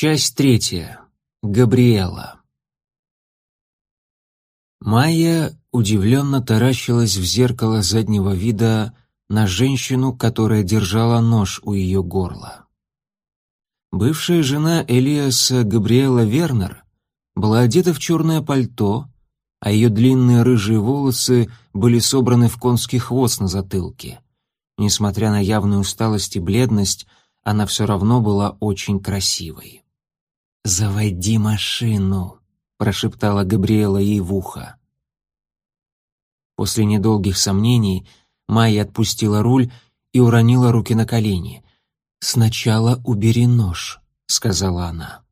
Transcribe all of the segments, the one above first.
Часть третья. Габриэла. Майя удивленно таращилась в зеркало заднего вида на женщину, которая держала нож у ее горла. Бывшая жена Элиаса Габриэла Вернер была одета в черное пальто, а ее длинные рыжие волосы были собраны в конский хвост на затылке. Несмотря на явную усталость и бледность, она все равно была очень красивой. «Заводи машину», — прошептала Габриэла ей в ухо. После недолгих сомнений Майя отпустила руль и уронила руки на колени. «Сначала убери нож», — сказала она.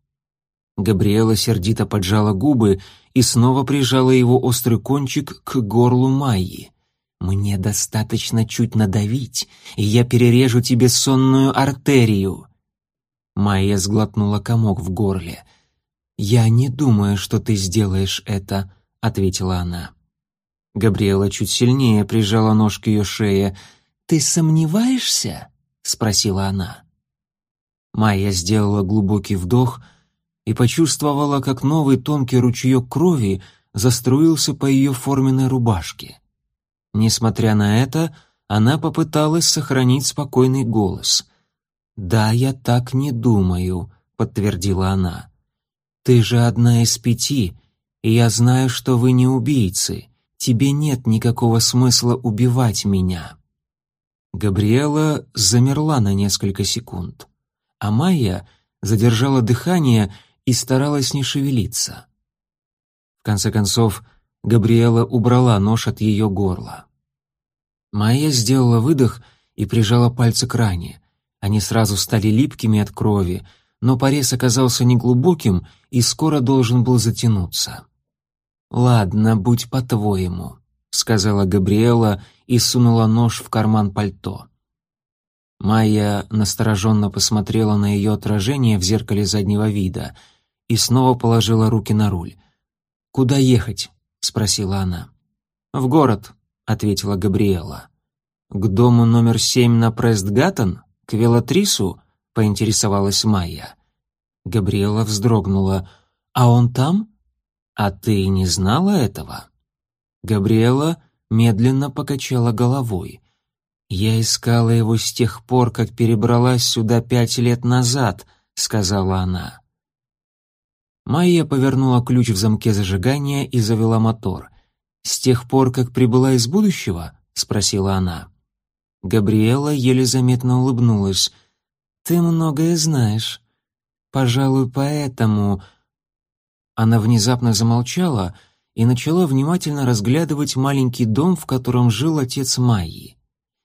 Габриэла сердито поджала губы и снова прижала его острый кончик к горлу Майи. «Мне достаточно чуть надавить, и я перережу тебе сонную артерию». Майя сглотнула комок в горле. «Я не думаю, что ты сделаешь это», — ответила она. Габриэла чуть сильнее прижала нож к ее шее. «Ты сомневаешься?» — спросила она. Майя сделала глубокий вдох и почувствовала, как новый тонкий ручеек крови заструился по ее форменной рубашке. Несмотря на это, она попыталась сохранить спокойный голос — «Да, я так не думаю», — подтвердила она. «Ты же одна из пяти, и я знаю, что вы не убийцы. Тебе нет никакого смысла убивать меня». Габриэла замерла на несколько секунд, а Майя задержала дыхание и старалась не шевелиться. В конце концов, Габриэла убрала нож от ее горла. Майя сделала выдох и прижала пальцы к ране. Они сразу стали липкими от крови, но порез оказался неглубоким и скоро должен был затянуться. «Ладно, будь по-твоему», — сказала Габриэла и сунула нож в карман пальто. Майя настороженно посмотрела на ее отражение в зеркале заднего вида и снова положила руки на руль. «Куда ехать?» — спросила она. «В город», — ответила Габриэла. «К дому номер семь на Престгаттон?» «К Велатрису?» — поинтересовалась Майя. Габриэла вздрогнула. «А он там?» «А ты не знала этого?» Габриэла медленно покачала головой. «Я искала его с тех пор, как перебралась сюда пять лет назад», — сказала она. Майя повернула ключ в замке зажигания и завела мотор. «С тех пор, как прибыла из будущего?» — спросила она. Габриэла еле заметно улыбнулась. «Ты многое знаешь. Пожалуй, поэтому...» Она внезапно замолчала и начала внимательно разглядывать маленький дом, в котором жил отец Майи.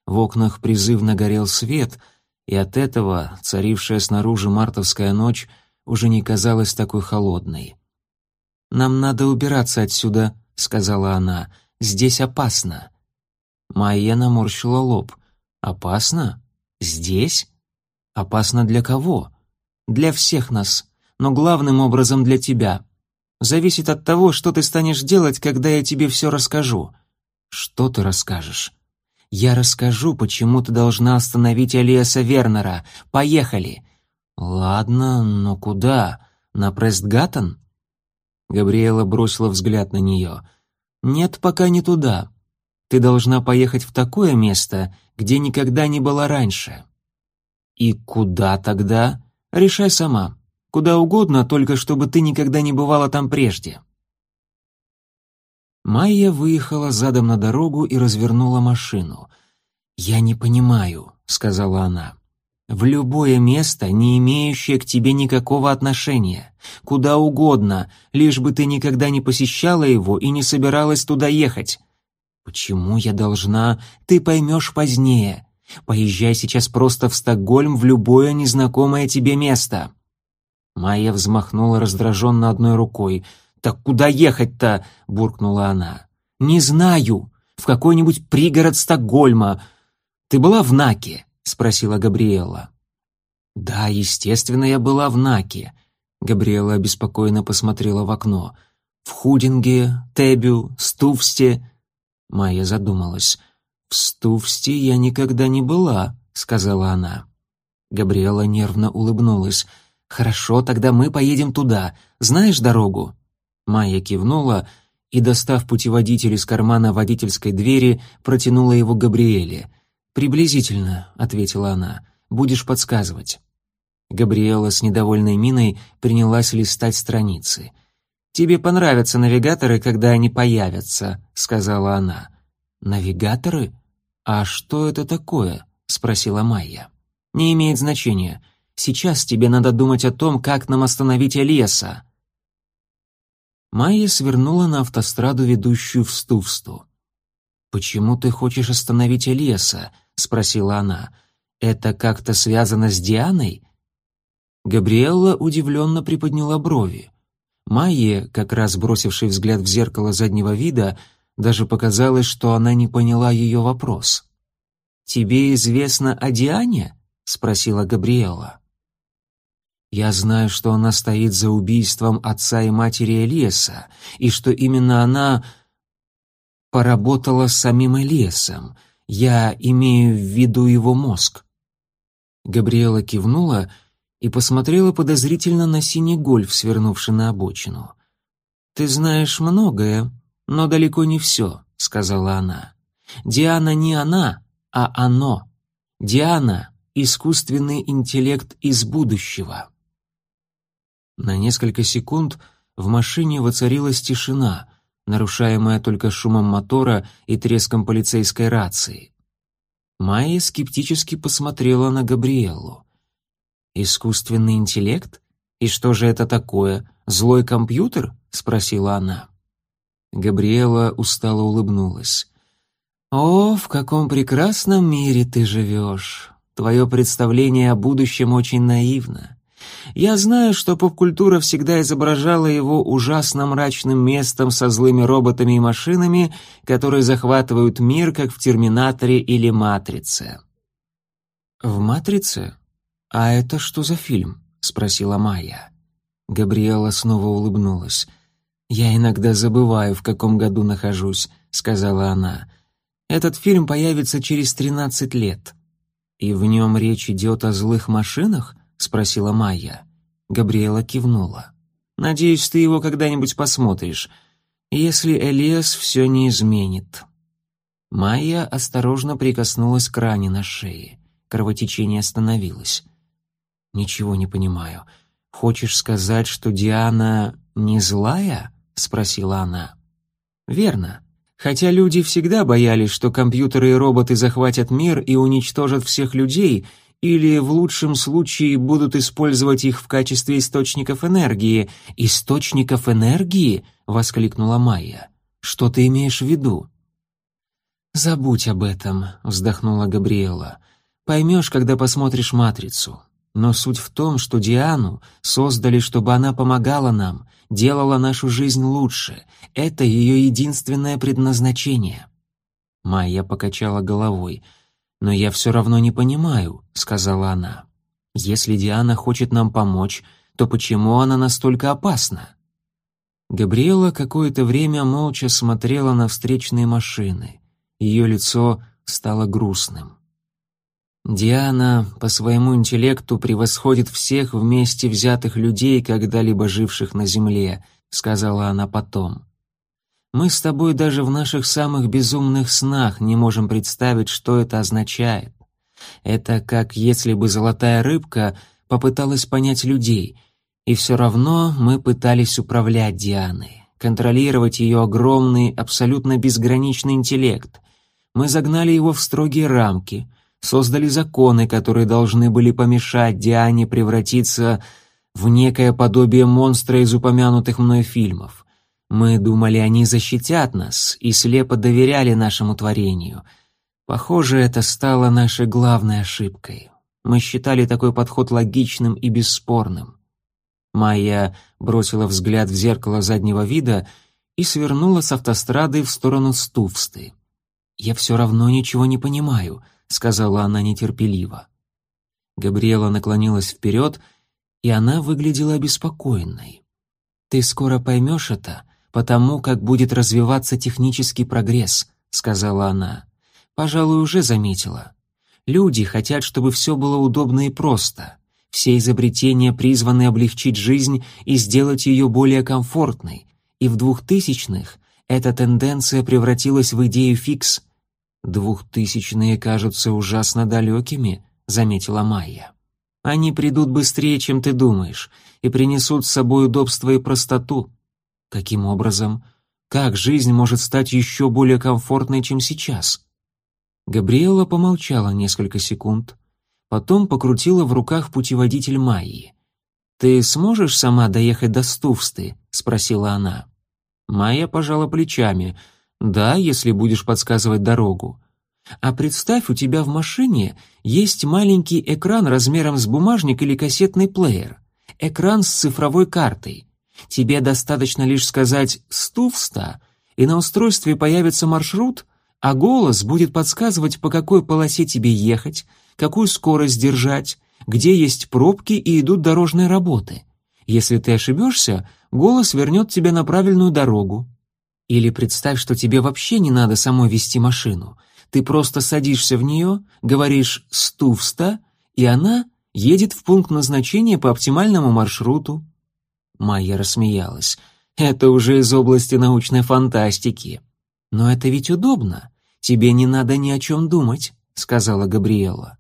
В окнах призывно горел свет, и от этого царившая снаружи мартовская ночь уже не казалась такой холодной. «Нам надо убираться отсюда», — сказала она. «Здесь опасно». Майя наморщила лоб. Опасно? Здесь? Опасно для кого? Для всех нас, но главным образом для тебя. Зависит от того, что ты станешь делать, когда я тебе все расскажу. Что ты расскажешь? Я расскажу, почему ты должна остановить Алиаса Вернера. Поехали. Ладно, но куда? На Престгаттон? Габриэла бросила взгляд на нее. Нет, пока не туда. Ты должна поехать в такое место, где никогда не была раньше. И куда тогда? Решай сама. Куда угодно, только чтобы ты никогда не бывала там прежде. Майя выехала задом на дорогу и развернула машину. «Я не понимаю», — сказала она. «В любое место, не имеющее к тебе никакого отношения. Куда угодно, лишь бы ты никогда не посещала его и не собиралась туда ехать. «Почему я должна? Ты поймешь позднее. Поезжай сейчас просто в Стокгольм в любое незнакомое тебе место». Майя взмахнула раздраженно одной рукой. «Так куда ехать-то?» — буркнула она. «Не знаю. В какой-нибудь пригород Стокгольма. Ты была в Наке?» — спросила Габриэла. «Да, естественно, я была в Наке». Габриэла обеспокоенно посмотрела в окно. «В Худинге, Тебю, Стувсте. Майя задумалась. «В Стувсте я никогда не была», — сказала она. Габриэла нервно улыбнулась. «Хорошо, тогда мы поедем туда. Знаешь дорогу?» Майя кивнула и, достав путеводитель из кармана водительской двери, протянула его Габриэле. «Приблизительно», — ответила она, — «будешь подсказывать». Габриэла с недовольной миной принялась листать страницы. «Тебе понравятся навигаторы, когда они появятся», — сказала она. «Навигаторы? А что это такое?» — спросила Майя. «Не имеет значения. Сейчас тебе надо думать о том, как нам остановить Элиаса». Майя свернула на автостраду, ведущую в Стувсту. «Почему ты хочешь остановить Элиаса?» — спросила она. «Это как-то связано с Дианой?» Габриэлла удивленно приподняла брови. Майе, как раз бросивший взгляд в зеркало заднего вида, даже показалось, что она не поняла ее вопрос. «Тебе известно о Диане?» — спросила Габриэла. Я знаю, что она стоит за убийством отца и матери Элиеса, и что именно она поработала с самим Элиесом. Я имею в виду его мозг». Габриэла кивнула и посмотрела подозрительно на синий гольф, свернувший на обочину. «Ты знаешь многое, но далеко не все», — сказала она. «Диана не она, а оно. Диана — искусственный интеллект из будущего». На несколько секунд в машине воцарилась тишина, нарушаемая только шумом мотора и треском полицейской рации. Майя скептически посмотрела на Габриэлу. «Искусственный интеллект? И что же это такое? Злой компьютер?» — спросила она. Габриэла устало улыбнулась. «О, в каком прекрасном мире ты живешь! Твое представление о будущем очень наивно. Я знаю, что поп-культура всегда изображала его ужасно мрачным местом со злыми роботами и машинами, которые захватывают мир, как в «Терминаторе» или «Матрице». «В «Матрице»? А это что за фильм?» — спросила Майя. Габриэла снова улыбнулась. «Я иногда забываю, в каком году нахожусь», — сказала она. «Этот фильм появится через тринадцать лет». «И в нем речь идет о злых машинах?» спросила Майя. Габриэла кивнула. Надеюсь, ты его когда-нибудь посмотришь, если Элиас все не изменит. Майя осторожно прикоснулась к ране на шее. Кровотечение остановилось. Ничего не понимаю. Хочешь сказать, что Диана не злая? спросила она. Верно. Хотя люди всегда боялись, что компьютеры и роботы захватят мир и уничтожат всех людей, или в лучшем случае будут использовать их в качестве источников энергии. Источников энергии? воскликнула Майя. Что ты имеешь в виду? Забудь об этом, вздохнула Габриэла. Поймешь, когда посмотришь матрицу. Но суть в том, что Диану создали, чтобы она помогала нам, делала нашу жизнь лучше. Это ее единственное предназначение. Майя покачала головой. «Но я все равно не понимаю», — сказала она. «Если Диана хочет нам помочь, то почему она настолько опасна?» Габриэла какое-то время молча смотрела на встречные машины. Ее лицо стало грустным. Диана по своему интеллекту превосходит всех вместе взятых людей, когда-либо живших на Земле, сказала она потом. Мы с тобой даже в наших самых безумных снах не можем представить, что это означает. Это как если бы золотая рыбка попыталась понять людей, и все равно мы пытались управлять Дианой, контролировать ее огромный, абсолютно безграничный интеллект. Мы загнали его в строгие рамки, создали законы, которые должны были помешать Диане превратиться в некое подобие монстра из упомянутых мной фильмов. Мы думали, они защитят нас и слепо доверяли нашему творению. Похоже, это стало нашей главной ошибкой. Мы считали такой подход логичным и бесспорным. Майя бросила взгляд в зеркало заднего вида и свернула с автострады в сторону Стувсты. «Я все равно ничего не понимаю», — сказала она нетерпеливо. Габриэла наклонилась вперед, и она выглядела обеспокоенной. «Ты скоро поймешь это», потому как будет развиваться технический прогресс», — сказала она. «Пожалуй, уже заметила. Люди хотят, чтобы все было удобно и просто. Все изобретения призваны облегчить жизнь и сделать ее более комфортной, и в двухтысячных эта тенденция превратилась в идею фикс. «Двухтысячные кажутся ужасно далекими», — заметила Майя. «Они придут быстрее, чем ты думаешь, и принесут с собой удобство и простоту». «Каким образом? Как жизнь может стать еще более комфортной, чем сейчас?» Габриэла помолчала несколько секунд, потом покрутила в руках путеводитель Майи. «Ты сможешь сама доехать до Стувсты?» — спросила она. Майя пожала плечами. «Да, если будешь подсказывать дорогу. А представь, у тебя в машине есть маленький экран размером с бумажник или кассетный плеер. Экран с цифровой картой. Тебе достаточно лишь сказать «Стувста», и на устройстве появится маршрут, а голос будет подсказывать, по какой полосе тебе ехать, какую скорость держать, где есть пробки и идут дорожные работы. Если ты ошибешься, голос вернет тебя на правильную дорогу. Или представь, что тебе вообще не надо самой вести машину. Ты просто садишься в нее, говоришь «стувста», и она едет в пункт назначения по оптимальному маршруту. Майя рассмеялась. «Это уже из области научной фантастики». «Но это ведь удобно. Тебе не надо ни о чем думать», — сказала Габриэла.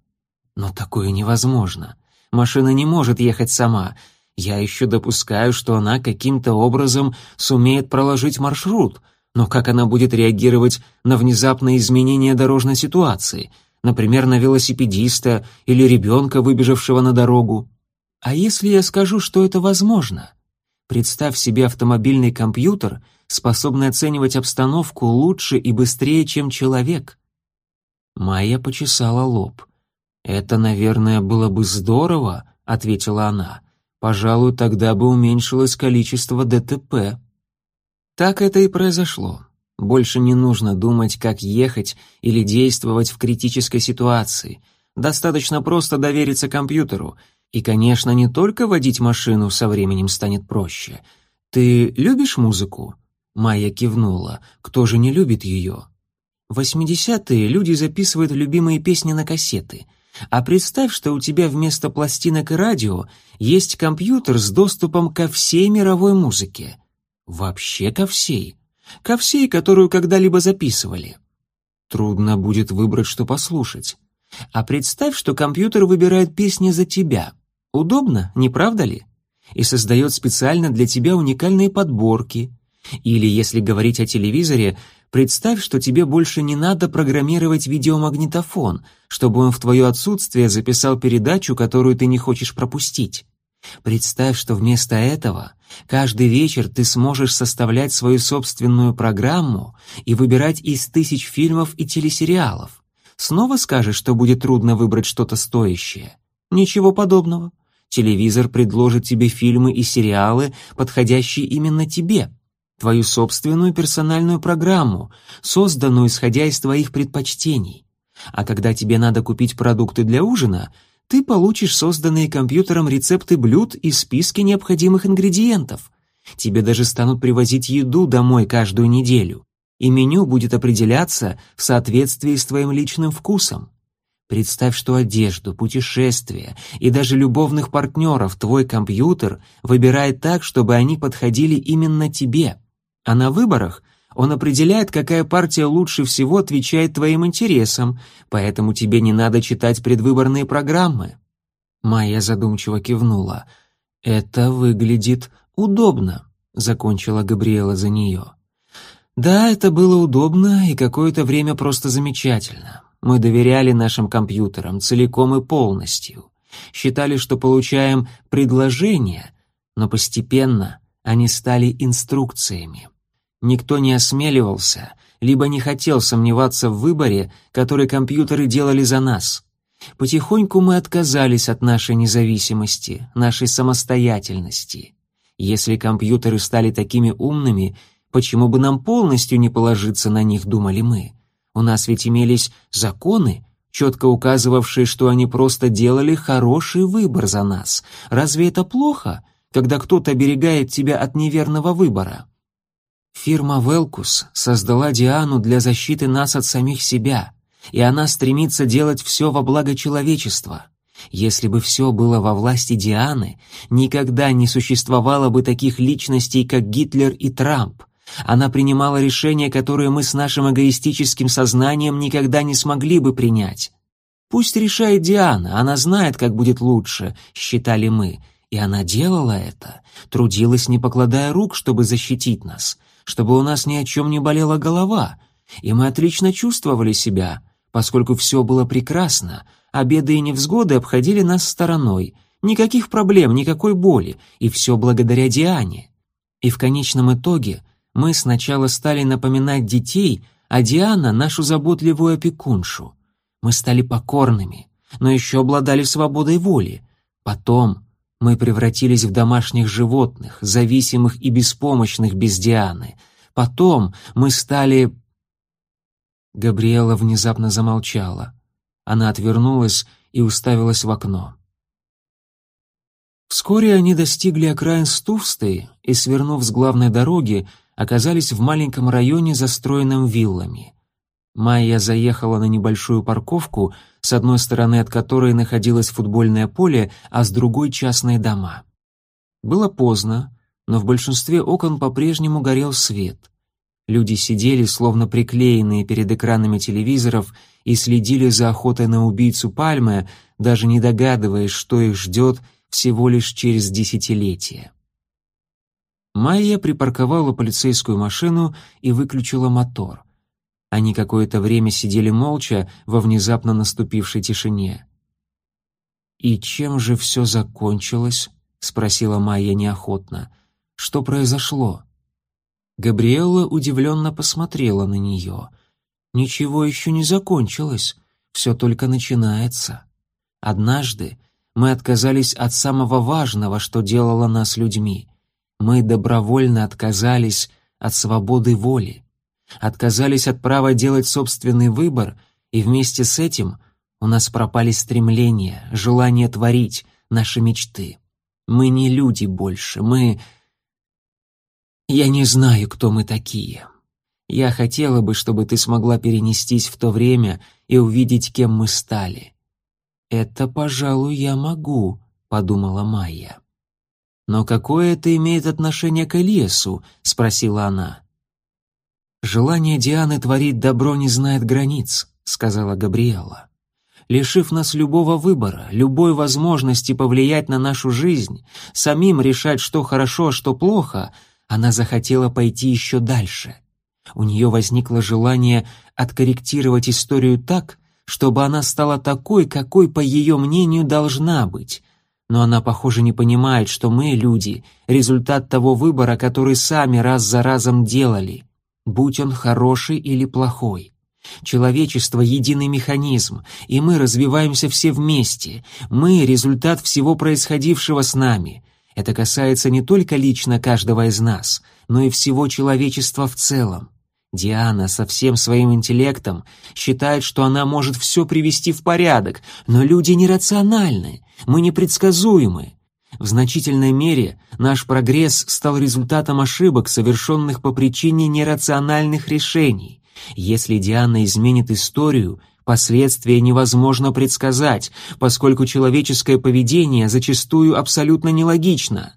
«Но такое невозможно. Машина не может ехать сама. Я еще допускаю, что она каким-то образом сумеет проложить маршрут, но как она будет реагировать на внезапные изменения дорожной ситуации, например, на велосипедиста или ребенка, выбежавшего на дорогу? А если я скажу, что это возможно? Представь себе автомобильный компьютер, способный оценивать обстановку лучше и быстрее, чем человек. Майя почесала лоб. «Это, наверное, было бы здорово», — ответила она. «Пожалуй, тогда бы уменьшилось количество ДТП». Так это и произошло. Больше не нужно думать, как ехать или действовать в критической ситуации. Достаточно просто довериться компьютеру — и, конечно, не только водить машину со временем станет проще. Ты любишь музыку? Майя кивнула. Кто же не любит ее? В 80-е люди записывают любимые песни на кассеты. А представь, что у тебя вместо пластинок и радио есть компьютер с доступом ко всей мировой музыке. Вообще ко всей. Ко всей, которую когда-либо записывали. Трудно будет выбрать, что послушать. А представь, что компьютер выбирает песни за тебя. Удобно, не правда ли? И создает специально для тебя уникальные подборки. Или, если говорить о телевизоре, представь, что тебе больше не надо программировать видеомагнитофон, чтобы он в твое отсутствие записал передачу, которую ты не хочешь пропустить. Представь, что вместо этого каждый вечер ты сможешь составлять свою собственную программу и выбирать из тысяч фильмов и телесериалов. Снова скажешь, что будет трудно выбрать что-то стоящее? Ничего подобного. Телевизор предложит тебе фильмы и сериалы, подходящие именно тебе, твою собственную персональную программу, созданную исходя из твоих предпочтений. А когда тебе надо купить продукты для ужина, ты получишь созданные компьютером рецепты блюд и списки необходимых ингредиентов. Тебе даже станут привозить еду домой каждую неделю, и меню будет определяться в соответствии с твоим личным вкусом. Представь, что одежду, путешествия и даже любовных партнеров твой компьютер выбирает так, чтобы они подходили именно тебе. А на выборах он определяет, какая партия лучше всего отвечает твоим интересам, поэтому тебе не надо читать предвыборные программы. Майя задумчиво кивнула. «Это выглядит удобно», — закончила Габриэла за нее. «Да, это было удобно и какое-то время просто замечательно. Мы доверяли нашим компьютерам целиком и полностью. Считали, что получаем предложения, но постепенно они стали инструкциями. Никто не осмеливался, либо не хотел сомневаться в выборе, который компьютеры делали за нас. Потихоньку мы отказались от нашей независимости, нашей самостоятельности. Если компьютеры стали такими умными, почему бы нам полностью не положиться на них, думали мы. У нас ведь имелись законы, четко указывавшие, что они просто делали хороший выбор за нас. Разве это плохо, когда кто-то оберегает тебя от неверного выбора? Фирма Велкус создала Диану для защиты нас от самих себя, и она стремится делать все во благо человечества. Если бы все было во власти Дианы, никогда не существовало бы таких личностей, как Гитлер и Трамп. Она принимала решения, которые мы с нашим эгоистическим сознанием никогда не смогли бы принять. Пусть решает Диана, она знает, как будет лучше, считали мы. И она делала это, трудилась, не покладая рук, чтобы защитить нас, чтобы у нас ни о чем не болела голова. И мы отлично чувствовали себя, поскольку все было прекрасно, а беды и невзгоды обходили нас стороной. Никаких проблем, никакой боли, и все благодаря Диане. И в конечном итоге мы сначала стали напоминать детей, а Диана — нашу заботливую опекуншу. Мы стали покорными, но еще обладали свободой воли. Потом мы превратились в домашних животных, зависимых и беспомощных без Дианы. Потом мы стали... Габриэла внезапно замолчала. Она отвернулась и уставилась в окно. Вскоре они достигли окраин Стувстой и, свернув с главной дороги, оказались в маленьком районе, застроенном виллами. Майя заехала на небольшую парковку, с одной стороны от которой находилось футбольное поле, а с другой — частные дома. Было поздно, но в большинстве окон по-прежнему горел свет. Люди сидели, словно приклеенные перед экранами телевизоров, и следили за охотой на убийцу Пальмы, даже не догадываясь, что их ждет всего лишь через десятилетия. Майя припарковала полицейскую машину и выключила мотор — они какое-то время сидели молча во внезапно наступившей тишине. «И чем же все закончилось?» — спросила Майя неохотно. «Что произошло?» Габриэлла удивленно посмотрела на нее. «Ничего еще не закончилось, все только начинается. Однажды мы отказались от самого важного, что делало нас людьми. Мы добровольно отказались от свободы воли отказались от права делать собственный выбор, и вместе с этим у нас пропали стремления, желание творить, наши мечты. Мы не люди больше, мы... Я не знаю, кто мы такие. Я хотела бы, чтобы ты смогла перенестись в то время и увидеть, кем мы стали. Это, пожалуй, я могу, подумала Майя. Но какое это имеет отношение к Элиасу? спросила она. «Желание Дианы творить добро не знает границ», — сказала Габриэла. «Лишив нас любого выбора, любой возможности повлиять на нашу жизнь, самим решать, что хорошо, а что плохо, она захотела пойти еще дальше. У нее возникло желание откорректировать историю так, чтобы она стала такой, какой, по ее мнению, должна быть. Но она, похоже, не понимает, что мы, люди, результат того выбора, который сами раз за разом делали» будь он хороший или плохой. Человечество — единый механизм, и мы развиваемся все вместе. Мы — результат всего происходившего с нами. Это касается не только лично каждого из нас, но и всего человечества в целом. Диана со всем своим интеллектом считает, что она может все привести в порядок, но люди нерациональны, мы непредсказуемы. В значительной мере наш прогресс стал результатом ошибок, совершенных по причине нерациональных решений. Если Диана изменит историю, последствия невозможно предсказать, поскольку человеческое поведение зачастую абсолютно нелогично.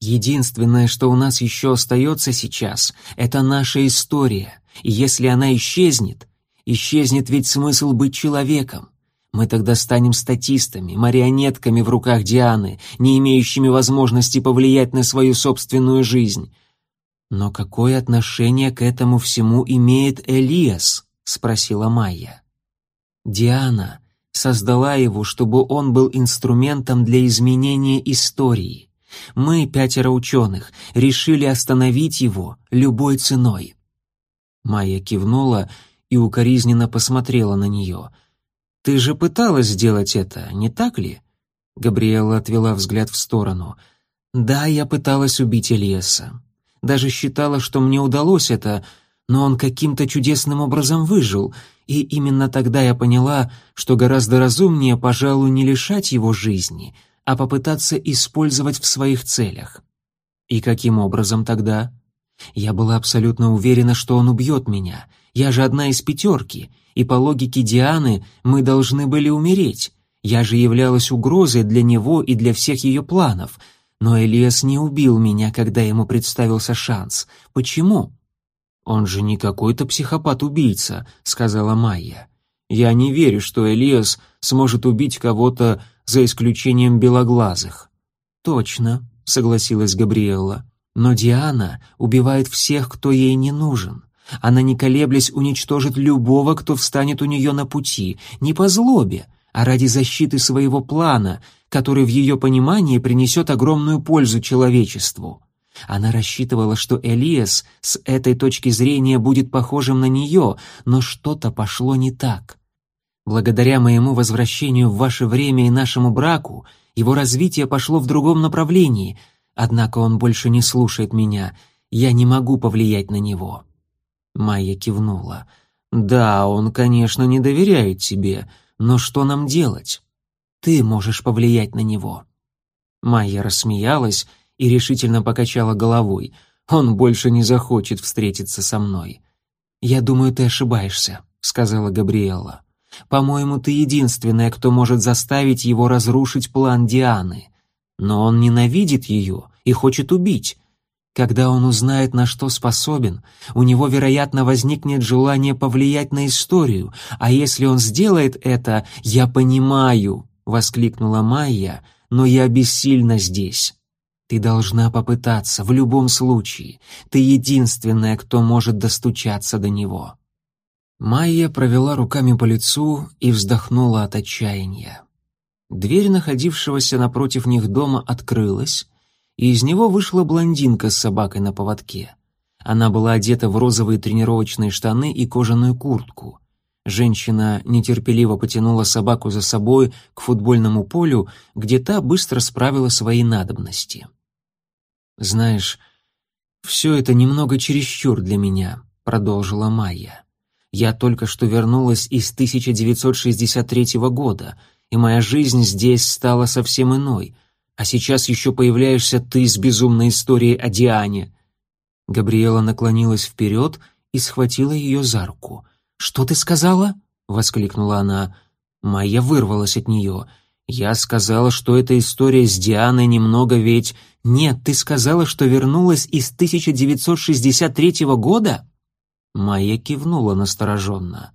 Единственное, что у нас еще остается сейчас, это наша история, и если она исчезнет, исчезнет ведь смысл быть человеком. Мы тогда станем статистами, марионетками в руках Дианы, не имеющими возможности повлиять на свою собственную жизнь. Но какое отношение к этому всему имеет Элиас? спросила Майя. Диана создала его, чтобы он был инструментом для изменения истории. Мы, пятеро ученых, решили остановить его любой ценой. Майя кивнула и укоризненно посмотрела на нее — «Ты же пыталась сделать это, не так ли?» Габриэла отвела взгляд в сторону. «Да, я пыталась убить Ильеса. Даже считала, что мне удалось это, но он каким-то чудесным образом выжил, и именно тогда я поняла, что гораздо разумнее, пожалуй, не лишать его жизни, а попытаться использовать в своих целях. И каким образом тогда? Я была абсолютно уверена, что он убьет меня. Я же одна из пятерки, и по логике Дианы мы должны были умереть. Я же являлась угрозой для него и для всех ее планов. Но Элиас не убил меня, когда ему представился шанс. Почему? «Он же не какой-то психопат-убийца», — сказала Майя. «Я не верю, что Элиас сможет убить кого-то за исключением белоглазых». «Точно», — согласилась Габриэлла. «Но Диана убивает всех, кто ей не нужен. Она, не колеблясь, уничтожит любого, кто встанет у нее на пути, не по злобе, а ради защиты своего плана, который в ее понимании принесет огромную пользу человечеству. Она рассчитывала, что Элиас с этой точки зрения будет похожим на нее, но что-то пошло не так. Благодаря моему возвращению в ваше время и нашему браку, его развитие пошло в другом направлении, однако он больше не слушает меня, я не могу повлиять на него». Майя кивнула. «Да, он, конечно, не доверяет тебе, но что нам делать? Ты можешь повлиять на него». Майя рассмеялась и решительно покачала головой. «Он больше не захочет встретиться со мной». «Я думаю, ты ошибаешься», — сказала Габриэла. «По-моему, ты единственная, кто может заставить его разрушить план Дианы. Но он ненавидит ее и хочет убить. Когда он узнает, на что способен, у него, вероятно, возникнет желание повлиять на историю, а если он сделает это, я понимаю, воскликнула Майя, но я бессильна здесь. Ты должна попытаться в любом случае. Ты единственная, кто может достучаться до него. Майя провела руками по лицу и вздохнула от отчаяния. Дверь находившегося напротив них дома открылась, и из него вышла блондинка с собакой на поводке. Она была одета в розовые тренировочные штаны и кожаную куртку. Женщина нетерпеливо потянула собаку за собой к футбольному полю, где та быстро справила свои надобности. «Знаешь, все это немного чересчур для меня», — продолжила Майя. «Я только что вернулась из 1963 года, и моя жизнь здесь стала совсем иной — а сейчас еще появляешься ты с безумной историей о Диане». Габриэла наклонилась вперед и схватила ее за руку. «Что ты сказала?» — воскликнула она. Майя вырвалась от нее. «Я сказала, что эта история с Дианой немного ведь...» «Нет, ты сказала, что вернулась из 1963 года?» Майя кивнула настороженно.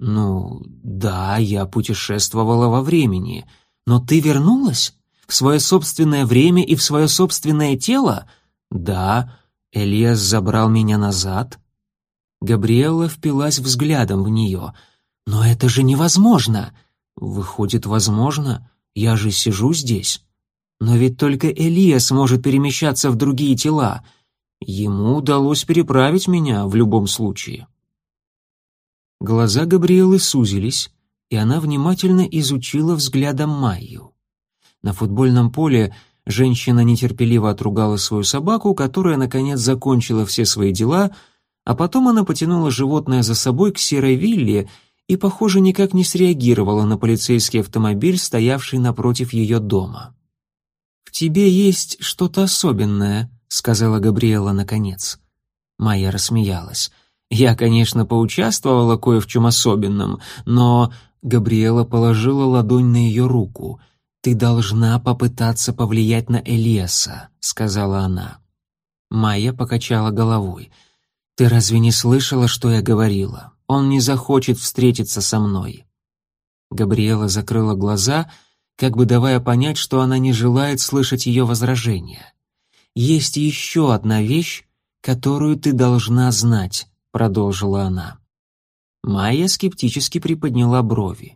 «Ну, да, я путешествовала во времени. Но ты вернулась? В свое собственное время и в свое собственное тело? Да, Элиас забрал меня назад. Габриэлла впилась взглядом в нее. Но это же невозможно. Выходит, возможно. Я же сижу здесь. Но ведь только Элиас может перемещаться в другие тела. Ему удалось переправить меня в любом случае. Глаза Габриэлы сузились, и она внимательно изучила взглядом Майю. На футбольном поле женщина нетерпеливо отругала свою собаку, которая, наконец, закончила все свои дела, а потом она потянула животное за собой к серой вилле и, похоже, никак не среагировала на полицейский автомобиль, стоявший напротив ее дома. «В тебе есть что-то особенное», — сказала Габриэла наконец. Майя рассмеялась. «Я, конечно, поучаствовала кое в чем особенном, но...» Габриэла положила ладонь на ее руку — «Ты должна попытаться повлиять на Элиаса», — сказала она. Майя покачала головой. «Ты разве не слышала, что я говорила? Он не захочет встретиться со мной». Габриэла закрыла глаза, как бы давая понять, что она не желает слышать ее возражения. «Есть еще одна вещь, которую ты должна знать», — продолжила она. Майя скептически приподняла брови.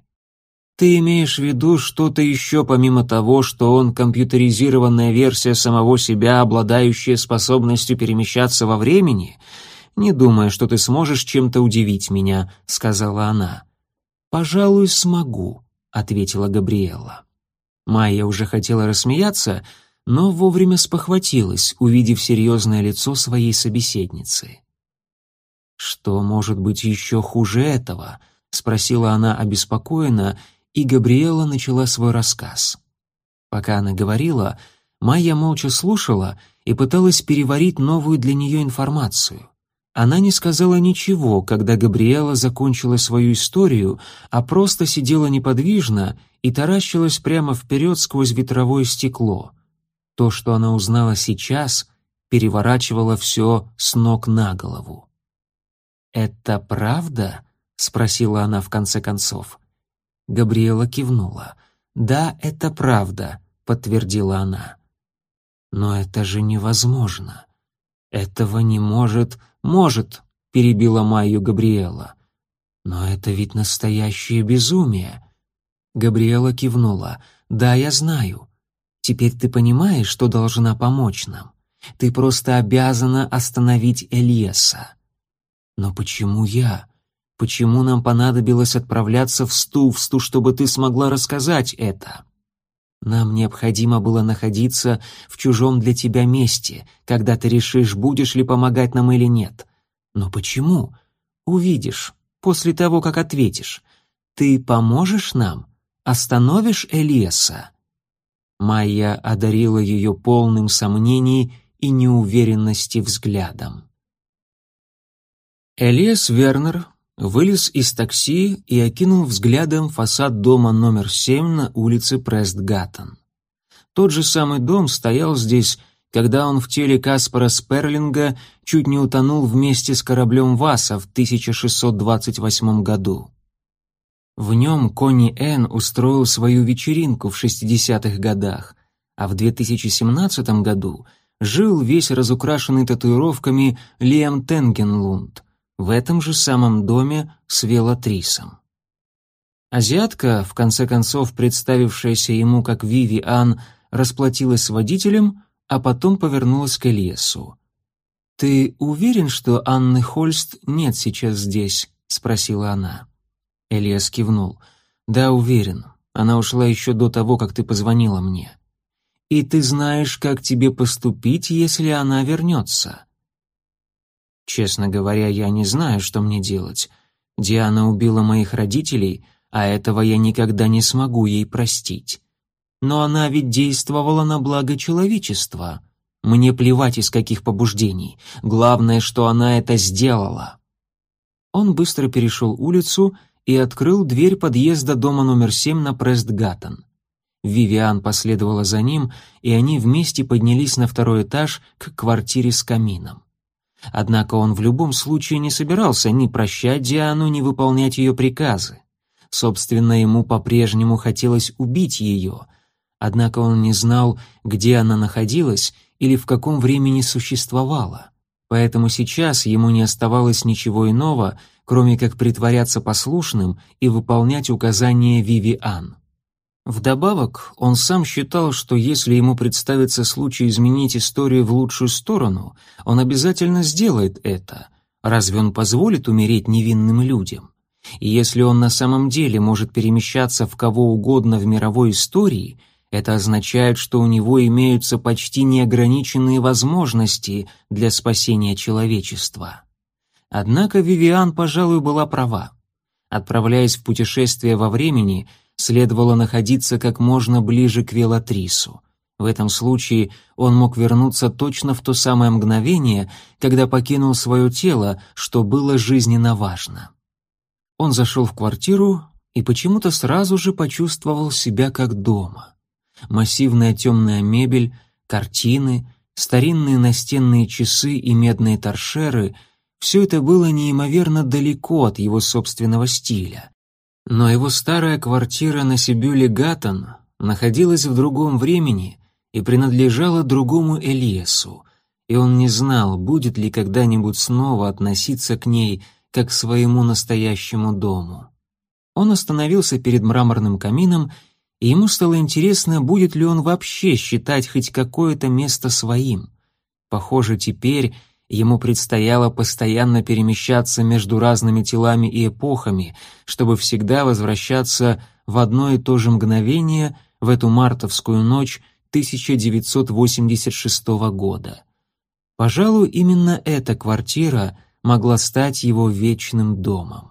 Ты имеешь в виду что-то еще помимо того, что он компьютеризированная версия самого себя, обладающая способностью перемещаться во времени? Не думаю, что ты сможешь чем-то удивить меня, сказала она. Пожалуй, смогу, ответила Габриэла. Майя уже хотела рассмеяться, но вовремя спохватилась, увидев серьезное лицо своей собеседницы. «Что может быть еще хуже этого?» — спросила она обеспокоенно и Габриэла начала свой рассказ. Пока она говорила, Майя молча слушала и пыталась переварить новую для нее информацию. Она не сказала ничего, когда Габриэла закончила свою историю, а просто сидела неподвижно и таращилась прямо вперед сквозь ветровое стекло. То, что она узнала сейчас, переворачивало все с ног на голову. «Это правда?» — спросила она в конце концов. Габриэла кивнула. «Да, это правда», — подтвердила она. «Но это же невозможно. Этого не может...» «Может», — перебила Майю Габриэла. «Но это ведь настоящее безумие». Габриэла кивнула. «Да, я знаю. Теперь ты понимаешь, что должна помочь нам. Ты просто обязана остановить Элиеса». «Но почему я? Почему нам понадобилось отправляться в Стувсту, чтобы ты смогла рассказать это?» Нам необходимо было находиться в чужом для тебя месте, когда ты решишь, будешь ли помогать нам или нет. Но почему? Увидишь, после того, как ответишь. Ты поможешь нам? Остановишь Элиаса?» Майя одарила ее полным сомнений и неуверенности взглядом. Элиас Вернер вылез из такси и окинул взглядом фасад дома номер 7 на улице Престгаттон. Тот же самый дом стоял здесь, когда он в теле Каспара Сперлинга чуть не утонул вместе с кораблем Васа в 1628 году. В нем Конни Эн устроил свою вечеринку в 60-х годах, а в 2017 году жил весь разукрашенный татуировками Лиам Тенгенлунд – в этом же самом доме с велатрисом. Азиатка, в конце концов представившаяся ему как Виви Ан, расплатилась с водителем, а потом повернулась к Элиесу. «Ты уверен, что Анны Хольст нет сейчас здесь?» — спросила она. Элиас кивнул. «Да, уверен. Она ушла еще до того, как ты позвонила мне. И ты знаешь, как тебе поступить, если она вернется?» Честно говоря, я не знаю, что мне делать. Диана убила моих родителей, а этого я никогда не смогу ей простить. Но она ведь действовала на благо человечества. Мне плевать из каких побуждений. Главное, что она это сделала. Он быстро перешел улицу и открыл дверь подъезда дома номер семь на Престгаттон. Вивиан последовала за ним, и они вместе поднялись на второй этаж к квартире с камином. Однако он в любом случае не собирался ни прощать Диану, ни выполнять ее приказы. Собственно, ему по-прежнему хотелось убить ее, однако он не знал, где она находилась или в каком времени существовала. Поэтому сейчас ему не оставалось ничего иного, кроме как притворяться послушным и выполнять указания Вивиан. Вдобавок, он сам считал, что если ему представится случай изменить историю в лучшую сторону, он обязательно сделает это. Разве он позволит умереть невинным людям? И если он на самом деле может перемещаться в кого угодно в мировой истории, это означает, что у него имеются почти неограниченные возможности для спасения человечества. Однако Вивиан, пожалуй, была права. Отправляясь в путешествие во времени, следовало находиться как можно ближе к Велатрису. В этом случае он мог вернуться точно в то самое мгновение, когда покинул свое тело, что было жизненно важно. Он зашел в квартиру и почему-то сразу же почувствовал себя как дома. Массивная темная мебель, картины, старинные настенные часы и медные торшеры — все это было неимоверно далеко от его собственного стиля. Но его старая квартира на Сибюле Гаттон находилась в другом времени и принадлежала другому Элиасу, и он не знал, будет ли когда-нибудь снова относиться к ней как к своему настоящему дому. Он остановился перед мраморным камином, и ему стало интересно, будет ли он вообще считать хоть какое-то место своим. Похоже, теперь Ему предстояло постоянно перемещаться между разными телами и эпохами, чтобы всегда возвращаться в одно и то же мгновение в эту мартовскую ночь 1986 года. Пожалуй, именно эта квартира могла стать его вечным домом.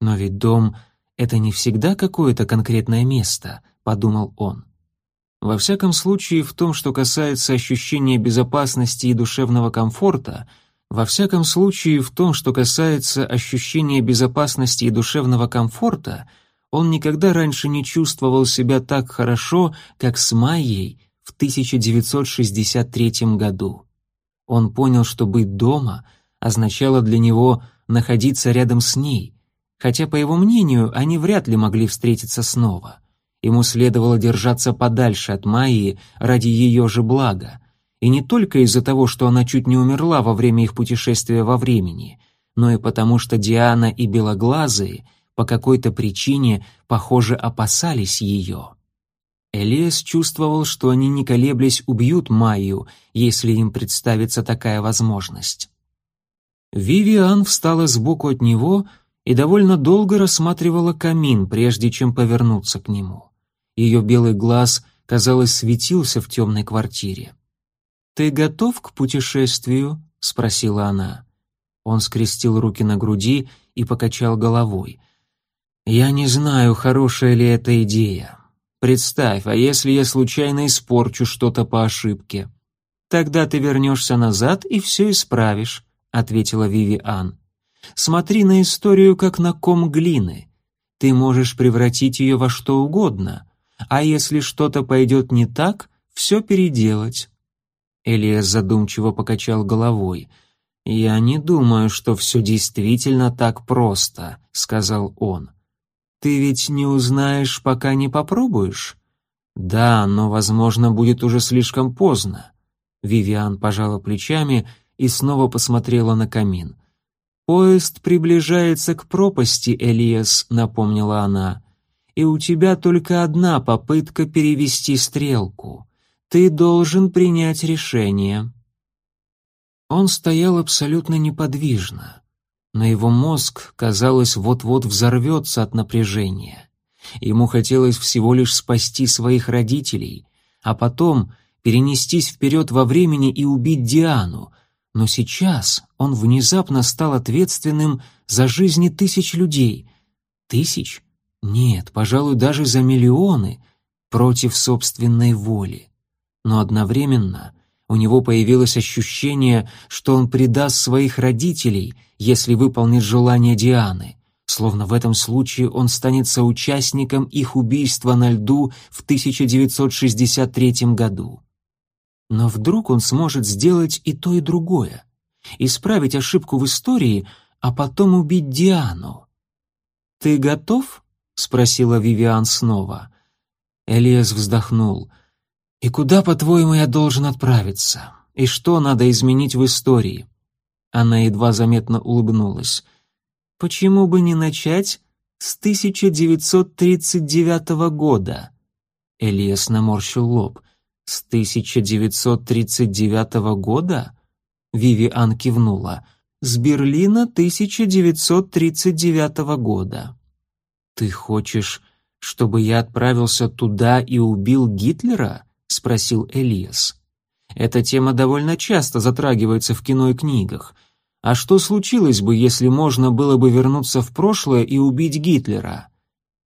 Но ведь дом — это не всегда какое-то конкретное место, подумал он. Во всяком случае, в том, что касается ощущения безопасности и душевного комфорта, Во всяком случае, в том, что касается ощущения безопасности и душевного комфорта, он никогда раньше не чувствовал себя так хорошо, как с Майей в 1963 году. Он понял, что быть дома означало для него находиться рядом с ней, хотя, по его мнению, они вряд ли могли встретиться снова. Ему следовало держаться подальше от Майи ради ее же блага, и не только из-за того, что она чуть не умерла во время их путешествия во времени, но и потому, что Диана и Белоглазые по какой-то причине, похоже, опасались ее. Элиас чувствовал, что они не колеблясь убьют Майю, если им представится такая возможность. Вивиан встала сбоку от него и довольно долго рассматривала камин, прежде чем повернуться к нему. Ее белый глаз, казалось, светился в темной квартире. «Ты готов к путешествию?» — спросила она. Он скрестил руки на груди и покачал головой. «Я не знаю, хорошая ли эта идея. Представь, а если я случайно испорчу что-то по ошибке? Тогда ты вернешься назад и все исправишь», — ответила Вивиан. «Смотри на историю как на ком глины. Ты можешь превратить ее во что угодно, а если что-то пойдет не так, все переделать». Элиас задумчиво покачал головой. «Я не думаю, что все действительно так просто», — сказал он. «Ты ведь не узнаешь, пока не попробуешь?» «Да, но, возможно, будет уже слишком поздно». Вивиан пожала плечами и снова посмотрела на камин. «Поезд приближается к пропасти, Элиас», — напомнила она. «И у тебя только одна попытка перевести стрелку. Ты должен принять решение». Он стоял абсолютно неподвижно. На его мозг, казалось, вот-вот взорвется от напряжения. Ему хотелось всего лишь спасти своих родителей, а потом перенестись вперед во времени и убить Диану, но сейчас он внезапно стал ответственным за жизни тысяч людей. Тысяч? Нет, пожалуй, даже за миллионы против собственной воли но одновременно у него появилось ощущение, что он предаст своих родителей, если выполнит желание Дианы, словно в этом случае он станет соучастником их убийства на льду в 1963 году. Но вдруг он сможет сделать и то, и другое, исправить ошибку в истории, а потом убить Диану. «Ты готов?» — спросила Вивиан снова. Элиас вздохнул — «И куда, по-твоему, я должен отправиться? И что надо изменить в истории?» Она едва заметно улыбнулась. «Почему бы не начать с 1939 года?» Элиас наморщил лоб. «С 1939 года?» Вивиан кивнула. «С Берлина 1939 года». «Ты хочешь, чтобы я отправился туда и убил Гитлера?» — спросил Элиас. «Эта тема довольно часто затрагивается в кино и книгах. А что случилось бы, если можно было бы вернуться в прошлое и убить Гитлера?»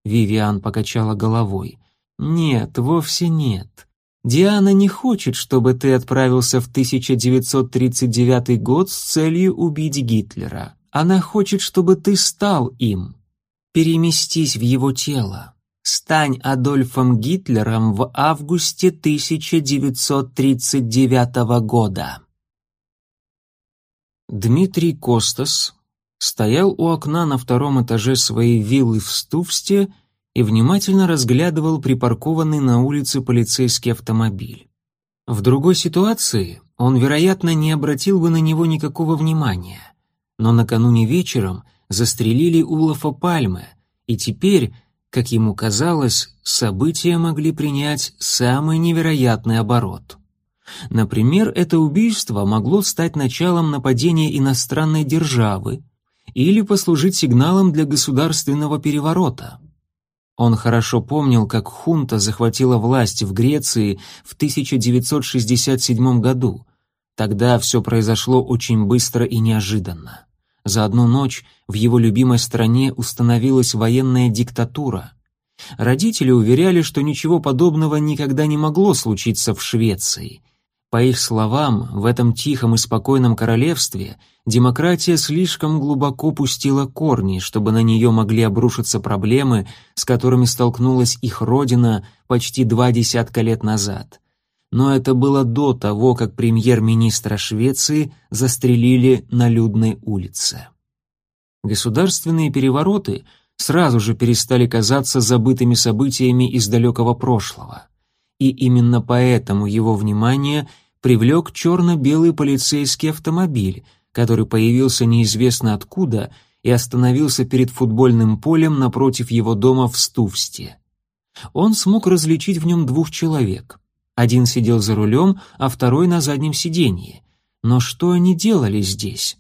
Вивиан покачала головой. «Нет, вовсе нет. Диана не хочет, чтобы ты отправился в 1939 год с целью убить Гитлера. Она хочет, чтобы ты стал им. Переместись в его тело. «Стань Адольфом Гитлером в августе 1939 года». Дмитрий Костас стоял у окна на втором этаже своей виллы в Стувсте и внимательно разглядывал припаркованный на улице полицейский автомобиль. В другой ситуации он, вероятно, не обратил бы на него никакого внимания, но накануне вечером застрелили Улафа Пальме, и теперь как ему казалось, события могли принять самый невероятный оборот. Например, это убийство могло стать началом нападения иностранной державы или послужить сигналом для государственного переворота. Он хорошо помнил, как хунта захватила власть в Греции в 1967 году. Тогда все произошло очень быстро и неожиданно. За одну ночь в его любимой стране установилась военная диктатура. Родители уверяли, что ничего подобного никогда не могло случиться в Швеции. По их словам, в этом тихом и спокойном королевстве демократия слишком глубоко пустила корни, чтобы на нее могли обрушиться проблемы, с которыми столкнулась их родина почти два десятка лет назад. Но это было до того, как премьер-министра Швеции застрелили на людной улице. Государственные перевороты сразу же перестали казаться забытыми событиями из далекого прошлого и именно поэтому его внимание привлек черно-белый полицейский автомобиль, который появился неизвестно откуда и остановился перед футбольным полем напротив его дома в Стувсте. Он смог различить в нем двух человек. Один сидел за рулем, а второй на заднем сиденье. Но что они делали здесь?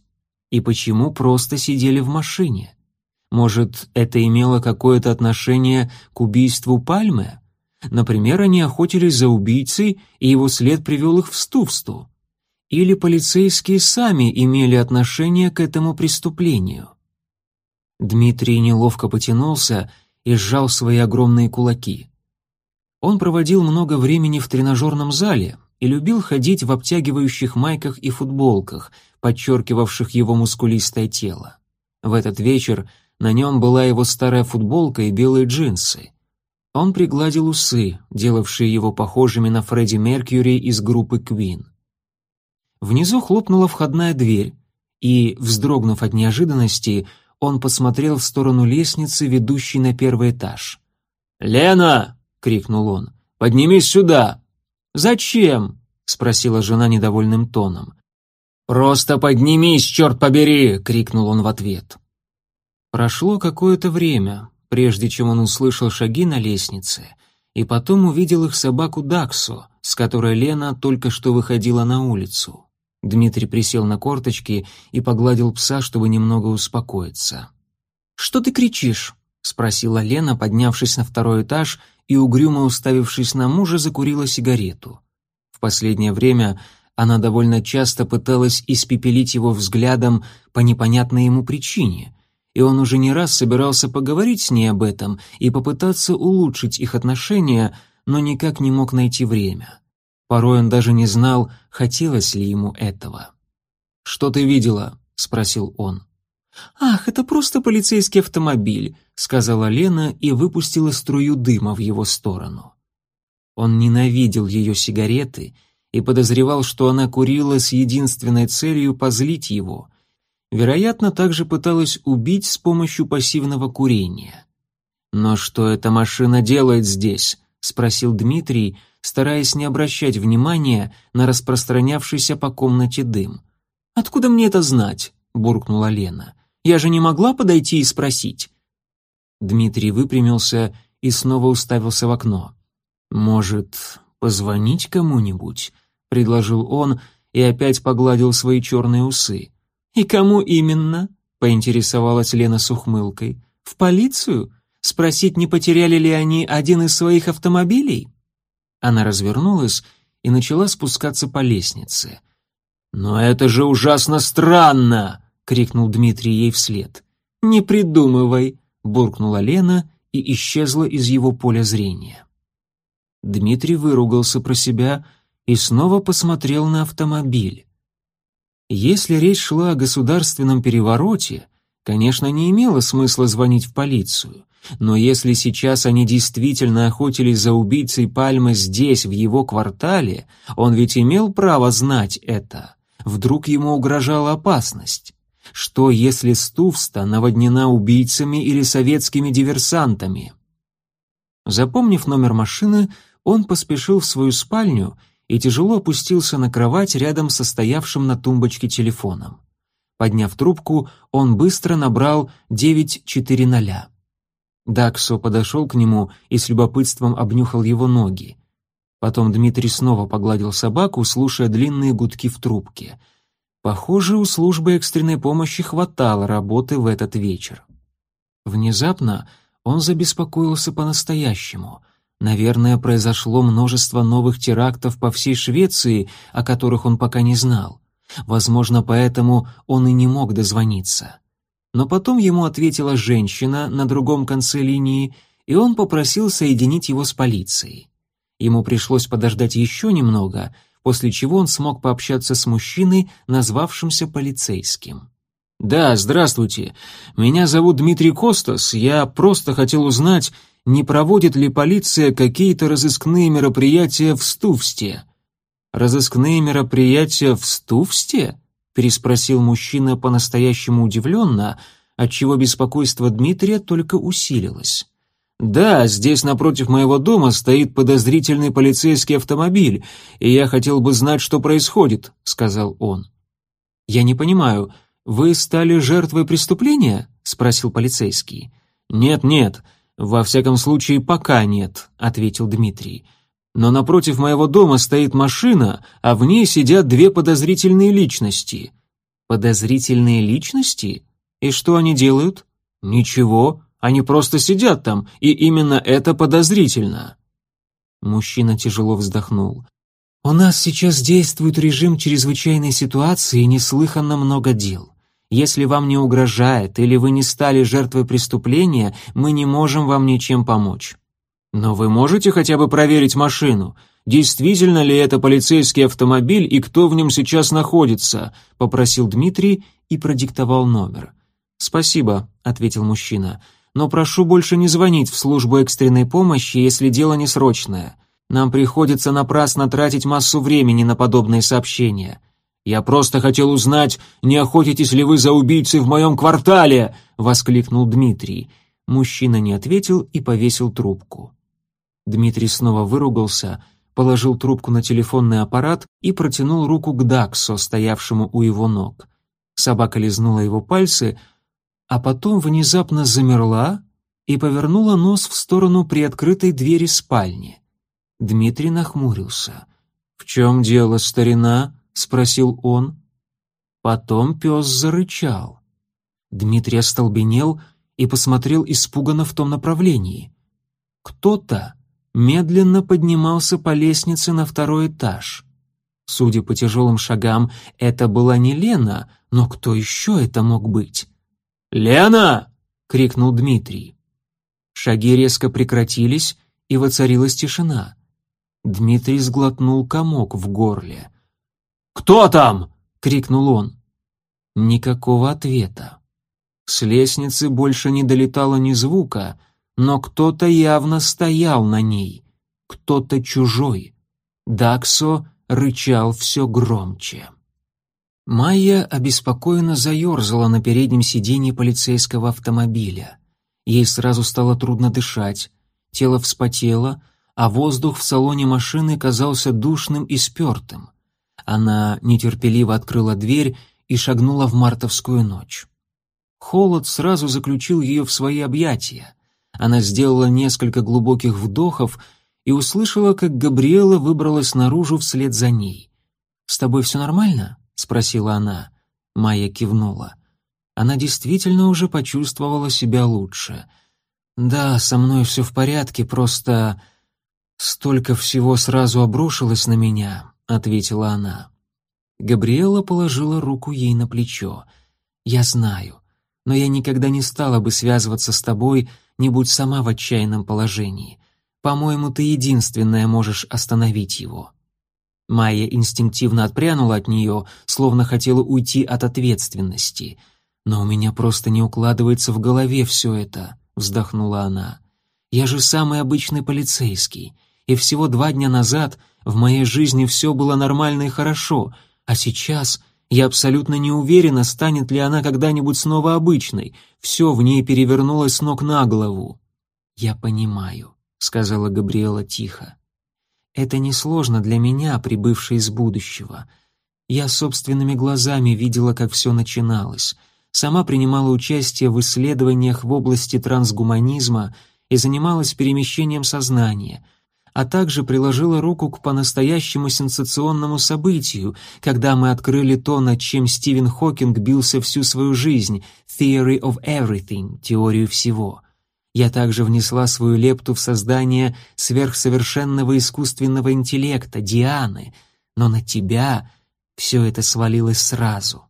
И почему просто сидели в машине? Может, это имело какое-то отношение к убийству Пальмы? Например, они охотились за убийцей, и его след привел их в Стувсту. Или полицейские сами имели отношение к этому преступлению. Дмитрий неловко потянулся и сжал свои огромные кулаки. Он проводил много времени в тренажерном зале и любил ходить в обтягивающих майках и футболках, подчеркивавших его мускулистое тело. В этот вечер на нем была его старая футболка и белые джинсы. Он пригладил усы, делавшие его похожими на Фредди Меркьюри из группы Queen. Внизу хлопнула входная дверь, и, вздрогнув от неожиданности, он посмотрел в сторону лестницы, ведущей на первый этаж. «Лена!» — крикнул он. «Поднимись сюда!» «Зачем?» — спросила жена недовольным тоном. «Просто поднимись, черт побери!» — крикнул он в ответ. Прошло какое-то время, прежде чем он услышал шаги на лестнице, и потом увидел их собаку Даксу, с которой Лена только что выходила на улицу. Дмитрий присел на корточки и погладил пса, чтобы немного успокоиться. «Что ты кричишь?» — спросила Лена, поднявшись на второй этаж и, угрюмо уставившись на мужа, закурила сигарету. В последнее время она довольно часто пыталась испепелить его взглядом по непонятной ему причине, и он уже не раз собирался поговорить с ней об этом и попытаться улучшить их отношения, но никак не мог найти время. Порой он даже не знал, хотелось ли ему этого. «Что ты видела?» — спросил он. «Ах, это просто полицейский автомобиль», — сказала Лена и выпустила струю дыма в его сторону. Он ненавидел ее сигареты и подозревал, что она курила с единственной целью позлить его — вероятно, также пыталась убить с помощью пассивного курения. «Но что эта машина делает здесь?» — спросил Дмитрий, стараясь не обращать внимания на распространявшийся по комнате дым. «Откуда мне это знать?» — буркнула Лена. «Я же не могла подойти и спросить». Дмитрий выпрямился и снова уставился в окно. «Может, позвонить кому-нибудь?» — предложил он и опять погладил свои черные усы. «И кому именно?» — поинтересовалась Лена с ухмылкой. «В полицию? Спросить, не потеряли ли они один из своих автомобилей?» Она развернулась и начала спускаться по лестнице. «Но это же ужасно странно!» — крикнул Дмитрий ей вслед. «Не придумывай!» — буркнула Лена и исчезла из его поля зрения. Дмитрий выругался про себя и снова посмотрел на автомобиль. Если речь шла о государственном перевороте, конечно, не имело смысла звонить в полицию. Но если сейчас они действительно охотились за убийцей Пальмы здесь, в его квартале, он ведь имел право знать это. Вдруг ему угрожала опасность. Что, если Стувста наводнена убийцами или советскими диверсантами? Запомнив номер машины, он поспешил в свою спальню и тяжело опустился на кровать рядом со стоявшим на тумбочке телефоном. Подняв трубку, он быстро набрал 940. Даксо подошел к нему и с любопытством обнюхал его ноги. Потом Дмитрий снова погладил собаку, слушая длинные гудки в трубке. Похоже, у службы экстренной помощи хватало работы в этот вечер. Внезапно он забеспокоился по-настоящему — Наверное, произошло множество новых терактов по всей Швеции, о которых он пока не знал. Возможно, поэтому он и не мог дозвониться. Но потом ему ответила женщина на другом конце линии, и он попросил соединить его с полицией. Ему пришлось подождать еще немного, после чего он смог пообщаться с мужчиной, назвавшимся полицейским. «Да, здравствуйте. Меня зовут Дмитрий Костас. Я просто хотел узнать, не проводит ли полиция какие-то разыскные мероприятия в Стувсте?» «Разыскные мероприятия в Стувсте?» — переспросил мужчина по-настоящему удивленно, отчего беспокойство Дмитрия только усилилось. «Да, здесь напротив моего дома стоит подозрительный полицейский автомобиль, и я хотел бы знать, что происходит», — сказал он. «Я не понимаю, вы стали жертвой преступления?» — спросил полицейский. «Нет-нет, во всяком случае, пока нет», — ответил Дмитрий. «Но напротив моего дома стоит машина, а в ней сидят две подозрительные личности». «Подозрительные личности? И что они делают?» «Ничего», они просто сидят там, и именно это подозрительно». Мужчина тяжело вздохнул. «У нас сейчас действует режим чрезвычайной ситуации и неслыханно много дел. Если вам не угрожает или вы не стали жертвой преступления, мы не можем вам ничем помочь. Но вы можете хотя бы проверить машину? Действительно ли это полицейский автомобиль и кто в нем сейчас находится?» — попросил Дмитрий и продиктовал номер. «Спасибо», — ответил мужчина но прошу больше не звонить в службу экстренной помощи, если дело не срочное. Нам приходится напрасно тратить массу времени на подобные сообщения. Я просто хотел узнать, не охотитесь ли вы за убийцей в моем квартале, воскликнул Дмитрий. Мужчина не ответил и повесил трубку. Дмитрий снова выругался, положил трубку на телефонный аппарат и протянул руку к Даксо, стоявшему у его ног. Собака лизнула его пальцы, а потом внезапно замерла и повернула нос в сторону приоткрытой двери спальни. Дмитрий нахмурился. «В чем дело, старина?» — спросил он. Потом пес зарычал. Дмитрий остолбенел и посмотрел испуганно в том направлении. Кто-то медленно поднимался по лестнице на второй этаж. Судя по тяжелым шагам, это была не Лена, но кто еще это мог быть? «Лена!» — крикнул Дмитрий. Шаги резко прекратились, и воцарилась тишина. Дмитрий сглотнул комок в горле. «Кто там?» — крикнул он. Никакого ответа. С лестницы больше не долетало ни звука, но кто-то явно стоял на ней, кто-то чужой. Даксо рычал все громче. Майя обеспокоенно заерзала на переднем сиденье полицейского автомобиля. Ей сразу стало трудно дышать, тело вспотело, а воздух в салоне машины казался душным и спертым. Она нетерпеливо открыла дверь и шагнула в мартовскую ночь. Холод сразу заключил ее в свои объятия. Она сделала несколько глубоких вдохов и услышала, как Габриэла выбралась наружу вслед за ней. «С тобой все нормально?» Спросила она. Майя кивнула. Она действительно уже почувствовала себя лучше. Да, со мной все в порядке, просто столько всего сразу обрушилось на меня, ответила она. Габриэла положила руку ей на плечо. Я знаю, но я никогда не стала бы связываться с тобой, не будь сама в отчаянном положении. По-моему, ты единственная можешь остановить его. Майя инстинктивно отпрянула от нее, словно хотела уйти от ответственности. «Но у меня просто не укладывается в голове все это», — вздохнула она. «Я же самый обычный полицейский, и всего два дня назад в моей жизни все было нормально и хорошо, а сейчас я абсолютно не уверена, станет ли она когда-нибудь снова обычной. Все в ней перевернулось с ног на голову». «Я понимаю», — сказала Габриэла тихо. Это несложно для меня, прибывшей из будущего. Я собственными глазами видела, как все начиналось. Сама принимала участие в исследованиях в области трансгуманизма и занималась перемещением сознания, а также приложила руку к по-настоящему сенсационному событию, когда мы открыли то, над чем Стивен Хокинг бился всю свою жизнь — «Theory of Everything» — теорию всего — я также внесла свою лепту в создание сверхсовершенного искусственного интеллекта, Дианы, но на тебя все это свалилось сразу.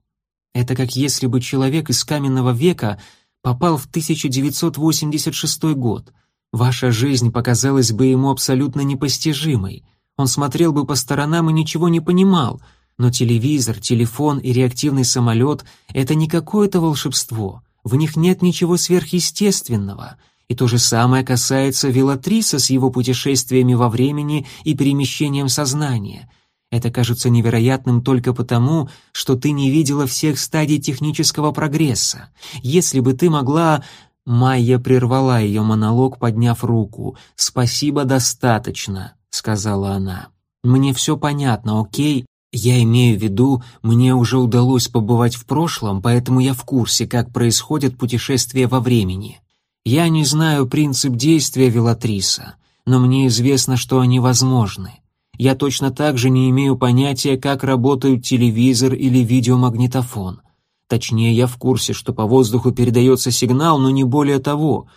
Это как если бы человек из каменного века попал в 1986 год. Ваша жизнь показалась бы ему абсолютно непостижимой. Он смотрел бы по сторонам и ничего не понимал. Но телевизор, телефон и реактивный самолет — это не какое-то волшебство. В них нет ничего сверхъестественного. И то же самое касается Велатриса с его путешествиями во времени и перемещением сознания. Это кажется невероятным только потому, что ты не видела всех стадий технического прогресса. Если бы ты могла... Майя прервала ее монолог, подняв руку. «Спасибо, достаточно», — сказала она. «Мне все понятно, окей? Я имею в виду, мне уже удалось побывать в прошлом, поэтому я в курсе, как происходят путешествия во времени. Я не знаю принцип действия Велатриса, но мне известно, что они возможны. Я точно так же не имею понятия, как работают телевизор или видеомагнитофон. Точнее, я в курсе, что по воздуху передается сигнал, но не более того.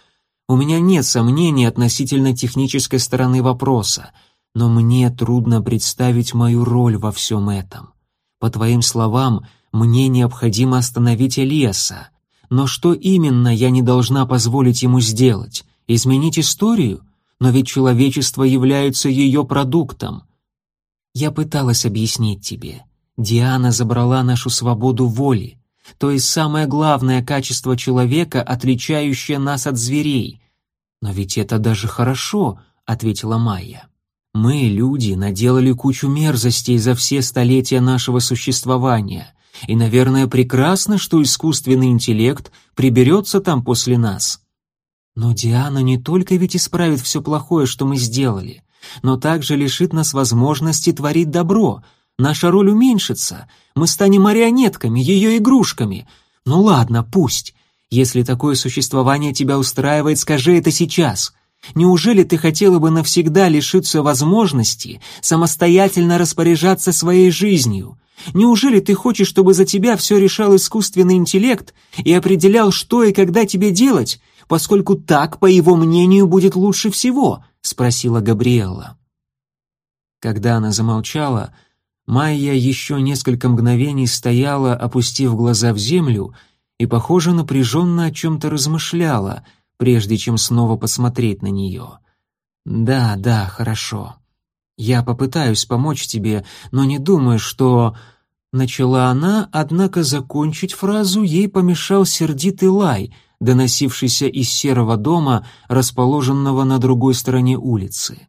У меня нет сомнений относительно технической стороны вопроса, но мне трудно представить мою роль во всем этом. По твоим словам, мне необходимо остановить Элиаса. Но что именно я не должна позволить ему сделать? Изменить историю? Но ведь человечество является ее продуктом. Я пыталась объяснить тебе. Диана забрала нашу свободу воли то есть самое главное качество человека, отличающее нас от зверей. Но ведь это даже хорошо, ответила Майя. Мы, люди, наделали кучу мерзостей за все столетия нашего существования, и, наверное, прекрасно, что искусственный интеллект приберется там после нас. Но Диана не только ведь исправит все плохое, что мы сделали, но также лишит нас возможности творить добро — Наша роль уменьшится. Мы станем марионетками, ее игрушками. Ну ладно, пусть. Если такое существование тебя устраивает, скажи это сейчас. Неужели ты хотела бы навсегда лишиться возможности самостоятельно распоряжаться своей жизнью? Неужели ты хочешь, чтобы за тебя все решал искусственный интеллект и определял, что и когда тебе делать, поскольку так, по его мнению, будет лучше всего?» — спросила Габриэла. Когда она замолчала, Майя еще несколько мгновений стояла, опустив глаза в землю, и, похоже, напряженно о чем-то размышляла, прежде чем снова посмотреть на нее. «Да, да, хорошо. Я попытаюсь помочь тебе, но не думаю, что...» Начала она, однако закончить фразу ей помешал сердитый лай, доносившийся из серого дома, расположенного на другой стороне улицы.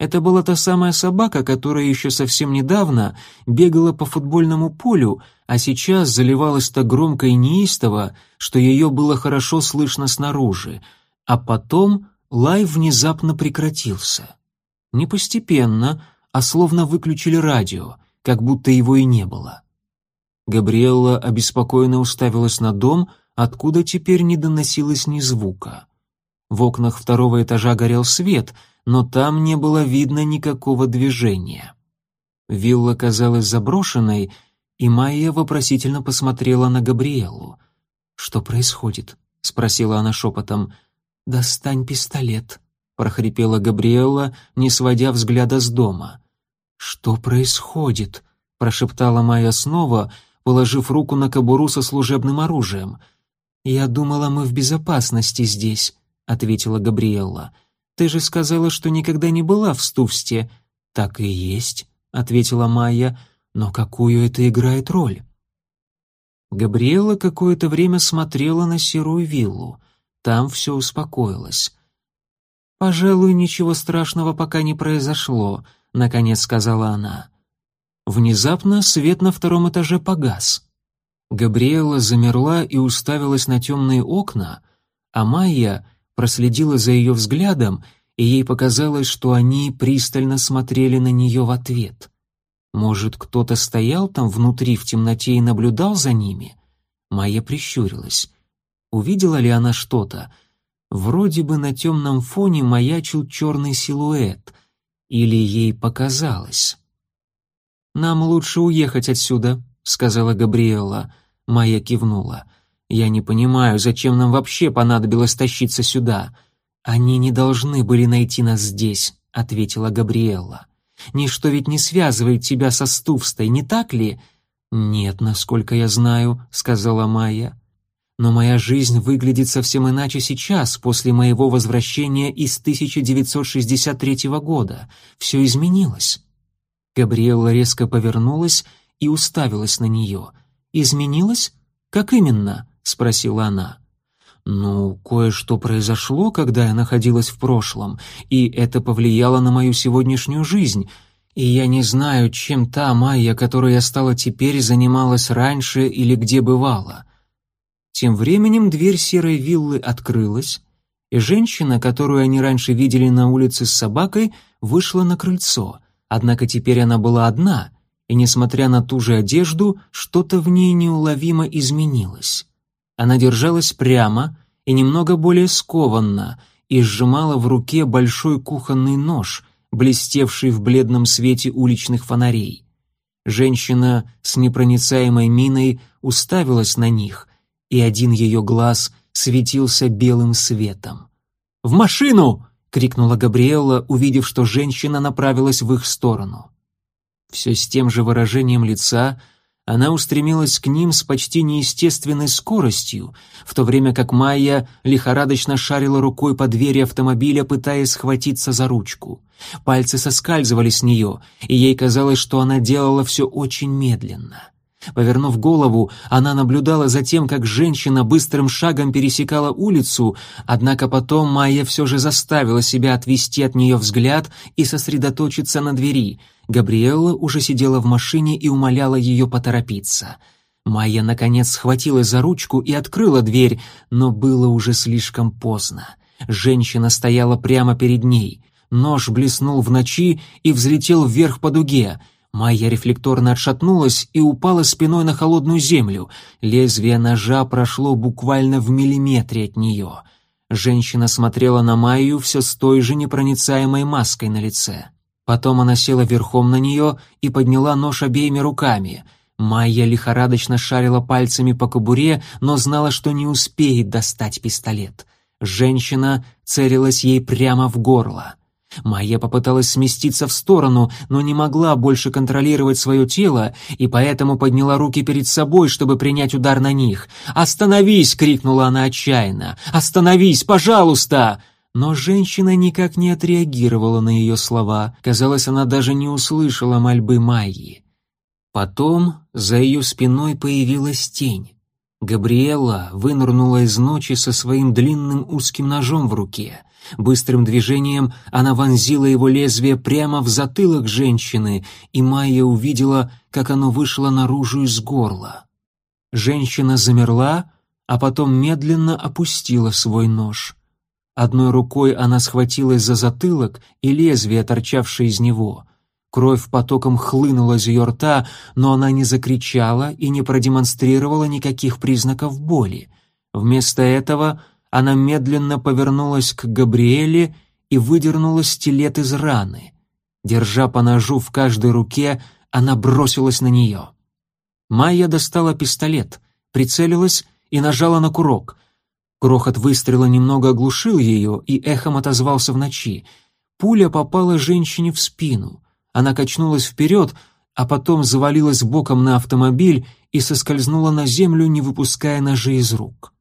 Это была та самая собака, которая еще совсем недавно бегала по футбольному полю, а сейчас заливалась так громко и неистово, что ее было хорошо слышно снаружи. А потом лай внезапно прекратился. Не постепенно, а словно выключили радио, как будто его и не было. Габриэлла обеспокоенно уставилась на дом, откуда теперь не доносилось ни звука. В окнах второго этажа горел свет — но там не было видно никакого движения. Вилла казалась заброшенной, и Майя вопросительно посмотрела на Габриэлу. «Что происходит?» — спросила она шепотом. «Достань пистолет», — прохрипела Габриэла, не сводя взгляда с дома. «Что происходит?» — прошептала Майя снова, положив руку на кобуру со служебным оружием. «Я думала, мы в безопасности здесь», — ответила Габриэлла. Ты же сказала, что никогда не была в Стувсте». «Так и есть», — ответила Майя, — «но какую это играет роль?» Габриэла какое-то время смотрела на серую виллу. Там все успокоилось. «Пожалуй, ничего страшного пока не произошло», — наконец сказала она. Внезапно свет на втором этаже погас. Габриэла замерла и уставилась на темные окна, а Майя проследила за ее взглядом, и ей показалось, что они пристально смотрели на нее в ответ. Может, кто-то стоял там внутри в темноте и наблюдал за ними? Майя прищурилась. Увидела ли она что-то? Вроде бы на темном фоне маячил черный силуэт. Или ей показалось? «Нам лучше уехать отсюда», — сказала Габриэла. Майя кивнула. Я не понимаю, зачем нам вообще понадобилось тащиться сюда. Они не должны были найти нас здесь, ответила Габриэлла. Ничто ведь не связывает тебя со Стувстой, не так ли? Нет, насколько я знаю, сказала Майя. Но моя жизнь выглядит совсем иначе сейчас, после моего возвращения из 1963 года. Все изменилось. Габриэлла резко повернулась и уставилась на нее. «Изменилась? Как именно?» — спросила она. «Ну, кое-что произошло, когда я находилась в прошлом, и это повлияло на мою сегодняшнюю жизнь. И я не знаю, чем та Майя, которой я стала теперь, занималась раньше или где бывала». Тем временем дверь серой виллы открылась, и женщина, которую они раньше видели на улице с собакой, вышла на крыльцо. Однако теперь она была одна, и, несмотря на ту же одежду, что-то в ней неуловимо изменилось. Она держалась прямо и немного более скованно, и сжимала в руке большой кухонный нож, блестевший в бледном свете уличных фонарей. Женщина с непроницаемой миной уставилась на них, и один ее глаз светился белым светом. «В машину!» — крикнула Габриэлла, увидев, что женщина направилась в их сторону. Все с тем же выражением лица она устремилась к ним с почти неестественной скоростью, в то время как Майя лихорадочно шарила рукой по двери автомобиля, пытаясь схватиться за ручку. Пальцы соскальзывали с нее, и ей казалось, что она делала все очень медленно. Повернув голову, она наблюдала за тем, как женщина быстрым шагом пересекала улицу, однако потом Майя все же заставила себя отвести от нее взгляд и сосредоточиться на двери — Габриэлла уже сидела в машине и умоляла ее поторопиться. Майя, наконец, схватилась за ручку и открыла дверь, но было уже слишком поздно. Женщина стояла прямо перед ней. Нож блеснул в ночи и взлетел вверх по дуге. Майя рефлекторно отшатнулась и упала спиной на холодную землю. Лезвие ножа прошло буквально в миллиметре от нее. Женщина смотрела на Майю все с той же непроницаемой маской на лице. Потом она села верхом на нее и подняла нож обеими руками. Майя лихорадочно шарила пальцами по кобуре, но знала, что не успеет достать пистолет. Женщина целилась ей прямо в горло. Майя попыталась сместиться в сторону, но не могла больше контролировать свое тело, и поэтому подняла руки перед собой, чтобы принять удар на них. «Остановись!» — крикнула она отчаянно. «Остановись, пожалуйста!» Но женщина никак не отреагировала на ее слова. Казалось, она даже не услышала мольбы Майи. Потом за ее спиной появилась тень. Габриэла вынырнула из ночи со своим длинным узким ножом в руке. Быстрым движением она вонзила его лезвие прямо в затылок женщины, и Майя увидела, как оно вышло наружу из горла. Женщина замерла, а потом медленно опустила свой нож. Одной рукой она схватилась за затылок и лезвие, торчавшее из него. Кровь потоком хлынула из ее рта, но она не закричала и не продемонстрировала никаких признаков боли. Вместо этого она медленно повернулась к Габриэле и выдернула стилет из раны. Держа по ножу в каждой руке, она бросилась на нее. Майя достала пистолет, прицелилась и нажала на курок. Грохот выстрела немного оглушил ее и эхом отозвался в ночи. Пуля попала женщине в спину. Она качнулась вперед, а потом завалилась боком на автомобиль и соскользнула на землю, не выпуская ножи из рук.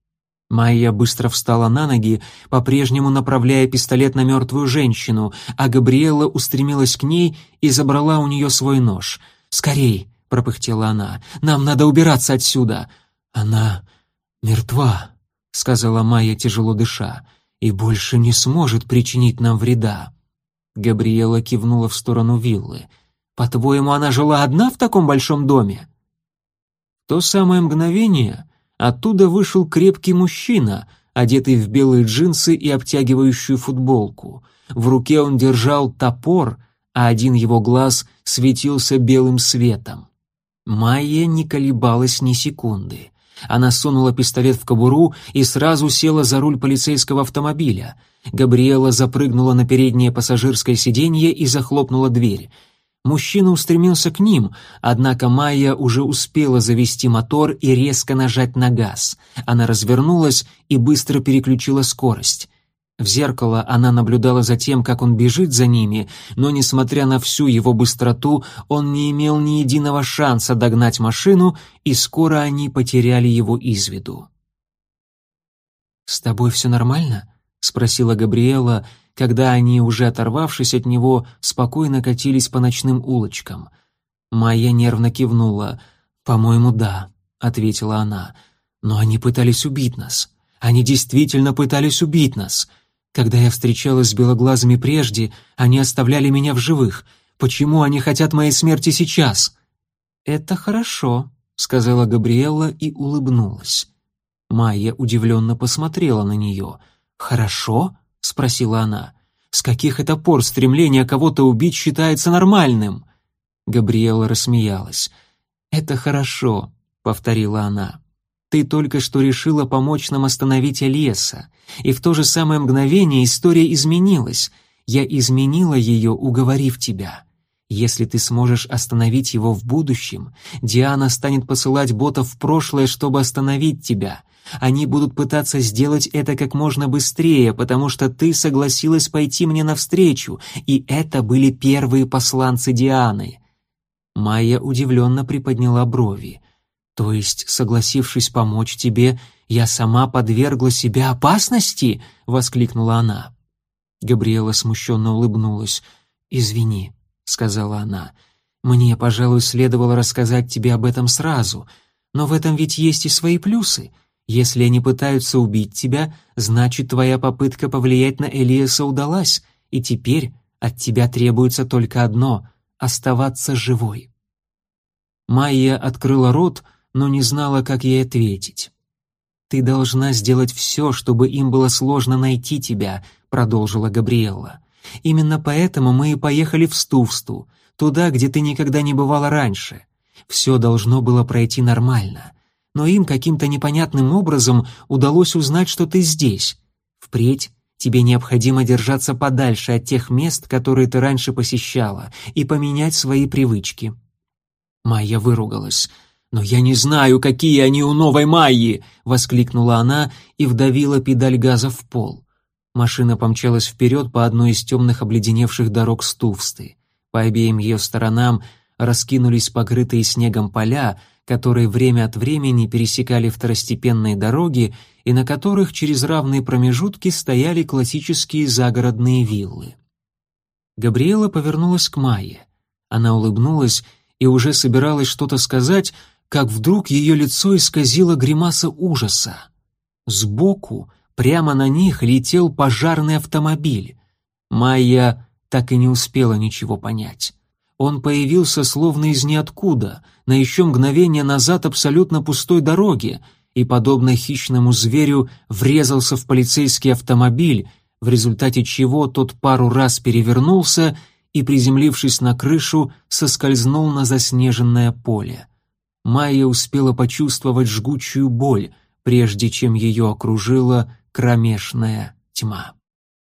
Майя быстро встала на ноги, по-прежнему направляя пистолет на мертвую женщину, а Габриэла устремилась к ней и забрала у нее свой нож. «Скорей!» — пропыхтела она. «Нам надо убираться отсюда!» «Она мертва!» — сказала Майя, тяжело дыша, — «и больше не сможет причинить нам вреда». Габриэла кивнула в сторону виллы. «По-твоему, она жила одна в таком большом доме?» То самое мгновение оттуда вышел крепкий мужчина, одетый в белые джинсы и обтягивающую футболку. В руке он держал топор, а один его глаз светился белым светом. Майя не колебалась ни секунды. Она сунула пистолет в кобуру и сразу села за руль полицейского автомобиля. Габриэла запрыгнула на переднее пассажирское сиденье и захлопнула дверь. Мужчина устремился к ним, однако Майя уже успела завести мотор и резко нажать на газ. Она развернулась и быстро переключила скорость. В зеркало она наблюдала за тем, как он бежит за ними, но, несмотря на всю его быстроту, он не имел ни единого шанса догнать машину, и скоро они потеряли его из виду. «С тобой все нормально?» — спросила Габриэла, когда они, уже оторвавшись от него, спокойно катились по ночным улочкам. Майя нервно кивнула. «По-моему, да», — ответила она. «Но они пытались убить нас. Они действительно пытались убить нас. Когда я встречалась с белоглазыми прежде, они оставляли меня в живых. Почему они хотят моей смерти сейчас?» «Это хорошо», — сказала Габриэлла и улыбнулась. Майя удивленно посмотрела на нее. «Хорошо?» — спросила она. «С каких это пор стремление кого-то убить считается нормальным?» Габриэла рассмеялась. «Это хорошо», — повторила она. «Ты только что решила помочь нам остановить Элиеса, и в то же самое мгновение история изменилась. Я изменила ее, уговорив тебя. Если ты сможешь остановить его в будущем, Диана станет посылать ботов в прошлое, чтобы остановить тебя. Они будут пытаться сделать это как можно быстрее, потому что ты согласилась пойти мне навстречу, и это были первые посланцы Дианы. Майя удивленно приподняла брови. То есть, согласившись помочь тебе, я сама подвергла себя опасности? воскликнула она. Габриэла смущенно улыбнулась. Извини, сказала она. Мне, пожалуй, следовало рассказать тебе об этом сразу, но в этом ведь есть и свои плюсы. Если они пытаются убить тебя, значит, твоя попытка повлиять на Элиаса удалась, и теперь от тебя требуется только одно — оставаться живой». Майя открыла рот, но не знала, как ей ответить. «Ты должна сделать все, чтобы им было сложно найти тебя», — продолжила Габриэлла. «Именно поэтому мы и поехали в Стувсту, туда, где ты никогда не бывала раньше. Все должно было пройти нормально но им каким-то непонятным образом удалось узнать, что ты здесь. Впредь тебе необходимо держаться подальше от тех мест, которые ты раньше посещала, и поменять свои привычки». Майя выругалась. «Но я не знаю, какие они у новой Майи!» — воскликнула она и вдавила педаль газа в пол. Машина помчалась вперед по одной из темных обледеневших дорог Стувсты. По обеим ее сторонам раскинулись покрытые снегом поля, которые время от времени пересекали второстепенные дороги и на которых через равные промежутки стояли классические загородные виллы. Габриэла повернулась к Майе. Она улыбнулась и уже собиралась что-то сказать, как вдруг ее лицо исказило гримаса ужаса. Сбоку, прямо на них, летел пожарный автомобиль. Майя так и не успела ничего понять. Он появился словно из ниоткуда, на еще мгновение назад абсолютно пустой дороге, и, подобно хищному зверю, врезался в полицейский автомобиль, в результате чего тот пару раз перевернулся и, приземлившись на крышу, соскользнул на заснеженное поле. Майя успела почувствовать жгучую боль, прежде чем ее окружила кромешная тьма.